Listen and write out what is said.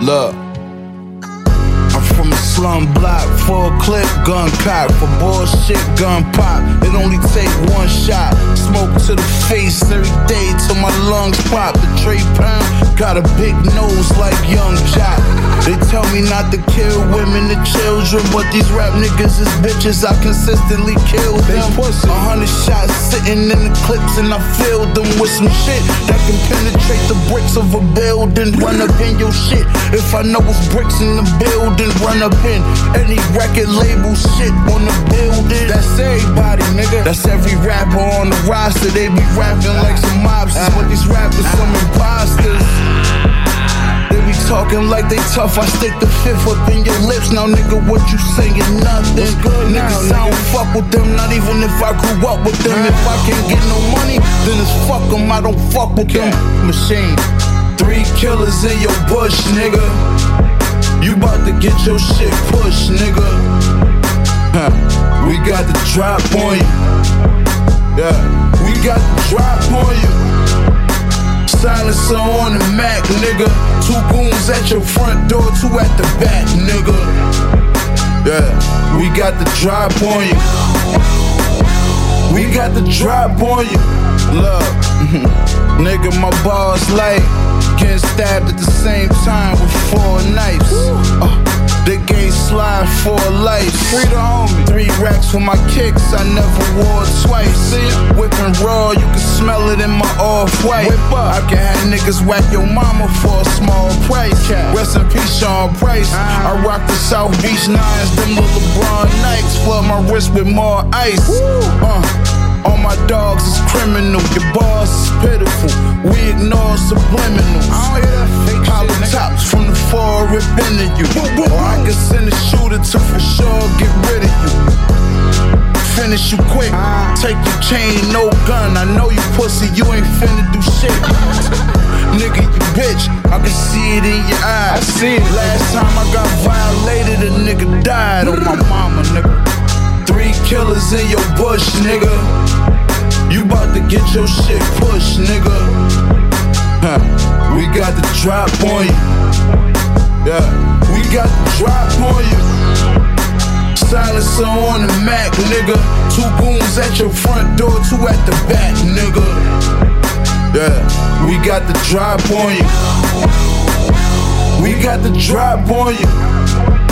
Look. I'm from a slum block, full clip, gun cock. For bullshit, gun pop. It only take one shot. Smoke to the face every day till my lungs pop. The Trey Pound got a big nose like Young Joc. They tell me not to kill women and children, but these rap niggas is bitches. I consistently kill them. A hundred shots sitting in the clips, and I filled them with some shit that can the bricks of a building. Run up in your shit. If I know it's bricks in the building, run up in any record label shit on the building. That's everybody, nigga. That's every rapper on the roster. They be rapping like some mobsters, but these rappers some imposters. Be talking like they tough. I stick the fifth up in your lips. Now, nigga, what you saying? Nothing. Good Niggas, I don't fuck with them. Not even if I grew up with them. If I can't get no money, then it's fuck them. I don't fuck with them. Machine. Three killers in your bush, nigga. You bout to get your shit pushed, nigga. Huh. We got the drop on you. Yeah, we got the drop on you. Silencer on the Mac, nigga. Two goons at your front door, two at the back, nigga. Yeah, we got the drop on you. We got the drop on you. Look, nigga, my balls light. Getting stabbed at the same time with four knives. Uh, the game slide for life. Free the homie. Racks for my kicks, I never wore twice. See it? Whipping raw, you can smell it in my off white. I can have niggas whack your mama for a small price. Rest in peace, Sean Price. I rock the South Beach Nines, them little LeBron Nikes. Flood my wrist with more ice. Uh, all my dogs is criminal, your boss is pitiful. We ignore subliminals. Hollow tops from the far rip into you. Finish you quick, take your chain, no gun. I know you pussy, you ain't finna do shit. Nigga, you bitch, I can see it in your eyes. I see it. Last time I got violated, a nigga died on my mama, nigga. Three killers in your bush, nigga. You bout to get your shit pushed, nigga. Huh. We got the drop on you. Two goons at your front door, two at the back, nigga. Yeah, we got the drop on you. We got the drop on you.